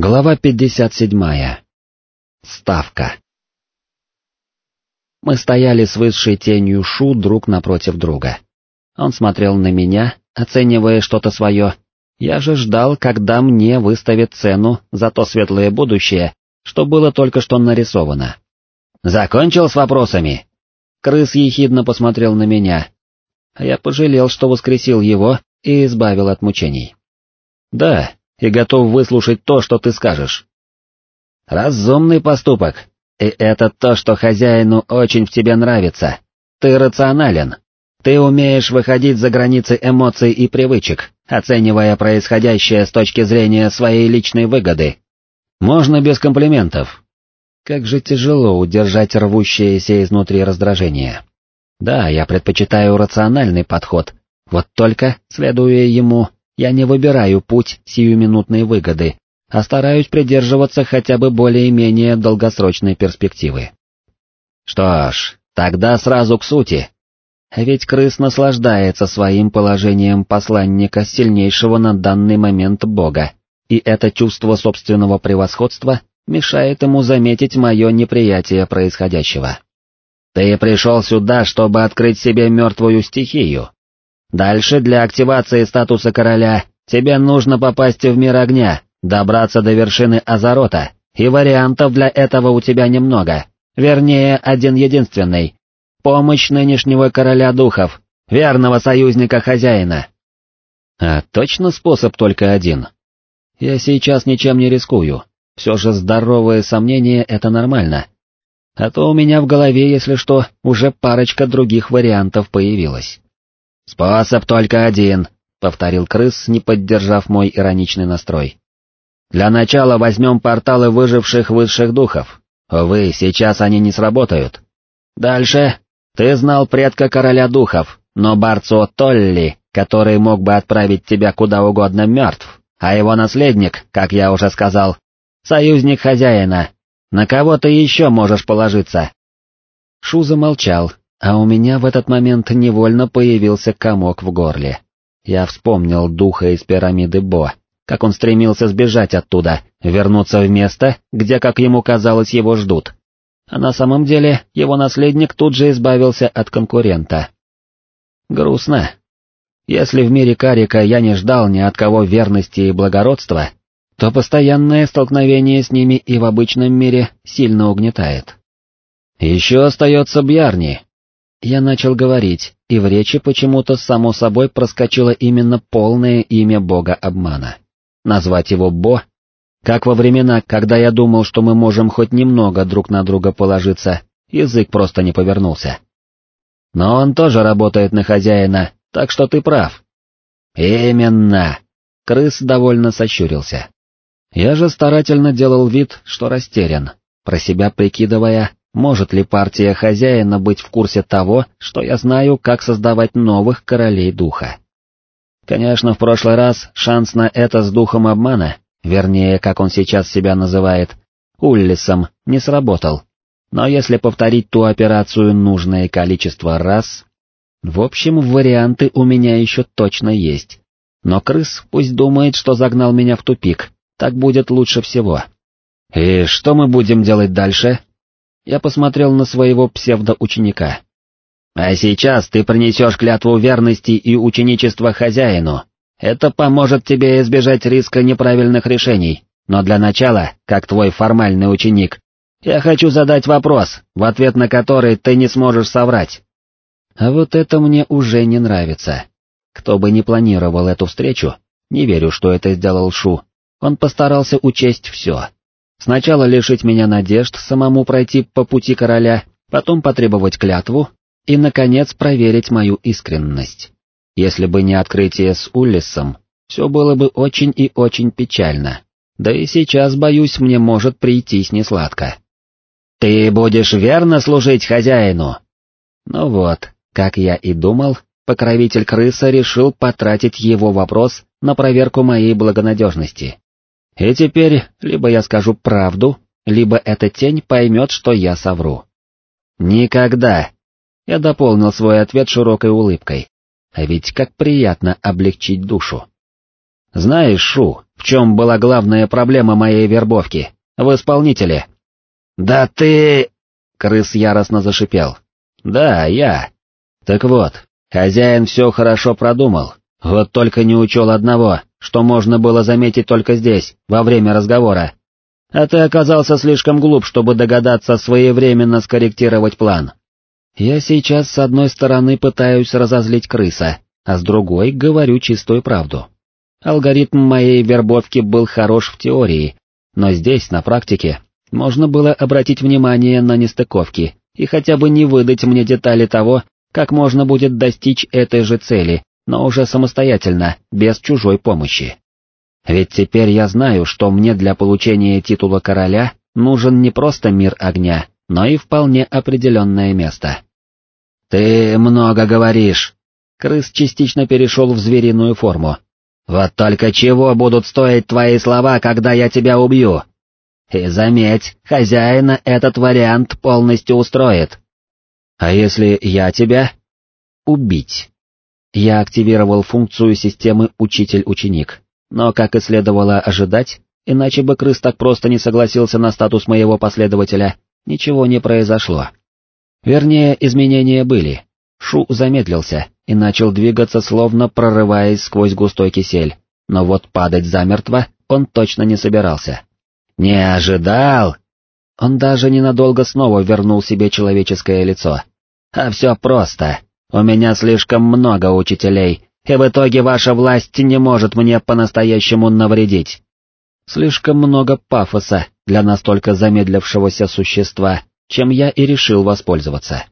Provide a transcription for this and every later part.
Глава 57. Ставка. Мы стояли с высшей тенью Шу друг напротив друга. Он смотрел на меня, оценивая что-то свое. Я же ждал, когда мне выставят цену за то светлое будущее, что было только что нарисовано. «Закончил с вопросами?» Крыс ехидно посмотрел на меня, а я пожалел, что воскресил его и избавил от мучений. «Да, и готов выслушать то, что ты скажешь». «Разумный поступок, и это то, что хозяину очень в тебе нравится. Ты рационален. Ты умеешь выходить за границы эмоций и привычек, оценивая происходящее с точки зрения своей личной выгоды. Можно без комплиментов. Как же тяжело удержать рвущееся изнутри раздражение. Да, я предпочитаю рациональный подход, вот только, следуя ему, я не выбираю путь сиюминутной выгоды, а стараюсь придерживаться хотя бы более-менее долгосрочной перспективы. Что ж, тогда сразу к сути. Ведь крыс наслаждается своим положением посланника сильнейшего на данный момент бога, и это чувство собственного превосходства мешает ему заметить мое неприятие происходящего. Ты пришел сюда, чтобы открыть себе мертвую стихию, Дальше для активации статуса короля тебе нужно попасть в мир огня, добраться до вершины Азарота, и вариантов для этого у тебя немного, вернее, один единственный. Помощь нынешнего короля духов, верного союзника хозяина. А точно способ только один? Я сейчас ничем не рискую, все же здоровое сомнение — это нормально. А то у меня в голове, если что, уже парочка других вариантов появилась. «Способ только один», — повторил крыс, не поддержав мой ироничный настрой. «Для начала возьмем порталы выживших высших духов. Увы, сейчас они не сработают. Дальше. Ты знал предка короля духов, но Барцо Толли, который мог бы отправить тебя куда угодно мертв, а его наследник, как я уже сказал, союзник хозяина. На кого ты еще можешь положиться?» Шу замолчал, а у меня в этот момент невольно появился комок в горле. Я вспомнил духа из пирамиды Бо, как он стремился сбежать оттуда, вернуться в место, где, как ему казалось, его ждут. А на самом деле его наследник тут же избавился от конкурента. Грустно. Если в мире Карика я не ждал ни от кого верности и благородства, то постоянное столкновение с ними и в обычном мире сильно угнетает. Еще остается Бьярни, я начал говорить, и в речи почему-то само собой проскочило именно полное имя бога обмана. Назвать его Бо? Как во времена, когда я думал, что мы можем хоть немного друг на друга положиться, язык просто не повернулся. Но он тоже работает на хозяина, так что ты прав. Именно. Крыс довольно сощурился. Я же старательно делал вид, что растерян, про себя прикидывая, может ли партия хозяина быть в курсе того, что я знаю, как создавать новых королей духа? Конечно, в прошлый раз шанс на это с духом обмана, вернее, как он сейчас себя называет, Уллисом, не сработал. Но если повторить ту операцию нужное количество раз... В общем, варианты у меня еще точно есть. Но крыс пусть думает, что загнал меня в тупик, так будет лучше всего. И что мы будем делать дальше? Я посмотрел на своего псевдоученика. «А сейчас ты принесешь клятву верности и ученичества хозяину. Это поможет тебе избежать риска неправильных решений, но для начала, как твой формальный ученик, я хочу задать вопрос, в ответ на который ты не сможешь соврать». А вот это мне уже не нравится. Кто бы ни планировал эту встречу, не верю, что это сделал Шу, он постарался учесть все. Сначала лишить меня надежд самому пройти по пути короля, потом потребовать клятву и, наконец, проверить мою искренность. Если бы не открытие с Уллисом, все было бы очень и очень печально. Да и сейчас, боюсь, мне может прийтись несладко. «Ты будешь верно служить хозяину?» Ну вот, как я и думал, покровитель крыса решил потратить его вопрос на проверку моей благонадежности. И теперь либо я скажу правду, либо эта тень поймет, что я совру. Никогда. Я дополнил свой ответ широкой улыбкой. А ведь как приятно облегчить душу. Знаешь, Шу, в чем была главная проблема моей вербовки? В исполнителе. Да ты... Крыс яростно зашипел. Да, я. Так вот, хозяин все хорошо продумал, вот только не учел одного, что можно было заметить только здесь, во время разговора. А ты оказался слишком глуп, чтобы догадаться своевременно скорректировать план. Я сейчас с одной стороны пытаюсь разозлить крыса, а с другой говорю чистую правду. Алгоритм моей вербовки был хорош в теории, но здесь, на практике, можно было обратить внимание на нестыковки и хотя бы не выдать мне детали того, как можно будет достичь этой же цели, но уже самостоятельно, без чужой помощи. Ведь теперь я знаю, что мне для получения титула короля нужен не просто мир огня, но и вполне определенное место. «Ты много говоришь!» Крыс частично перешел в звериную форму. «Вот только чего будут стоить твои слова, когда я тебя убью?» «И заметь, хозяина этот вариант полностью устроит». «А если я тебя?» «Убить». Я активировал функцию системы «Учитель-ученик», но, как и следовало ожидать, иначе бы крыс так просто не согласился на статус моего последователя, ничего не произошло. Вернее, изменения были. Шу замедлился и начал двигаться, словно прорываясь сквозь густой кисель, но вот падать замертво он точно не собирался. «Не ожидал!» Он даже ненадолго снова вернул себе человеческое лицо. «А все просто. У меня слишком много учителей, и в итоге ваша власть не может мне по-настоящему навредить». Слишком много пафоса для настолько замедлившегося существа, чем я и решил воспользоваться.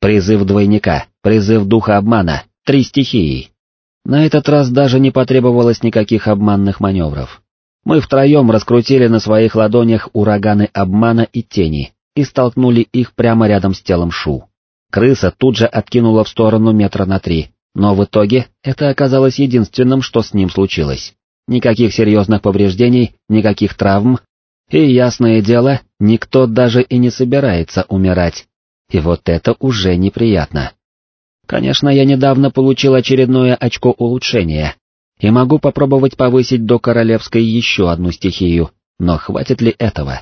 Призыв двойника, призыв духа обмана, три стихии. На этот раз даже не потребовалось никаких обманных маневров. Мы втроем раскрутили на своих ладонях ураганы обмана и тени и столкнули их прямо рядом с телом Шу. Крыса тут же откинула в сторону метра на три, но в итоге это оказалось единственным, что с ним случилось. Никаких серьезных повреждений, никаких травм, и, ясное дело, никто даже и не собирается умирать. И вот это уже неприятно. Конечно, я недавно получил очередное очко улучшения, и могу попробовать повысить до королевской еще одну стихию, но хватит ли этого?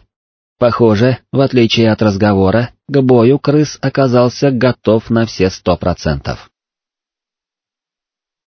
Похоже, в отличие от разговора, к бою крыс оказался готов на все сто процентов.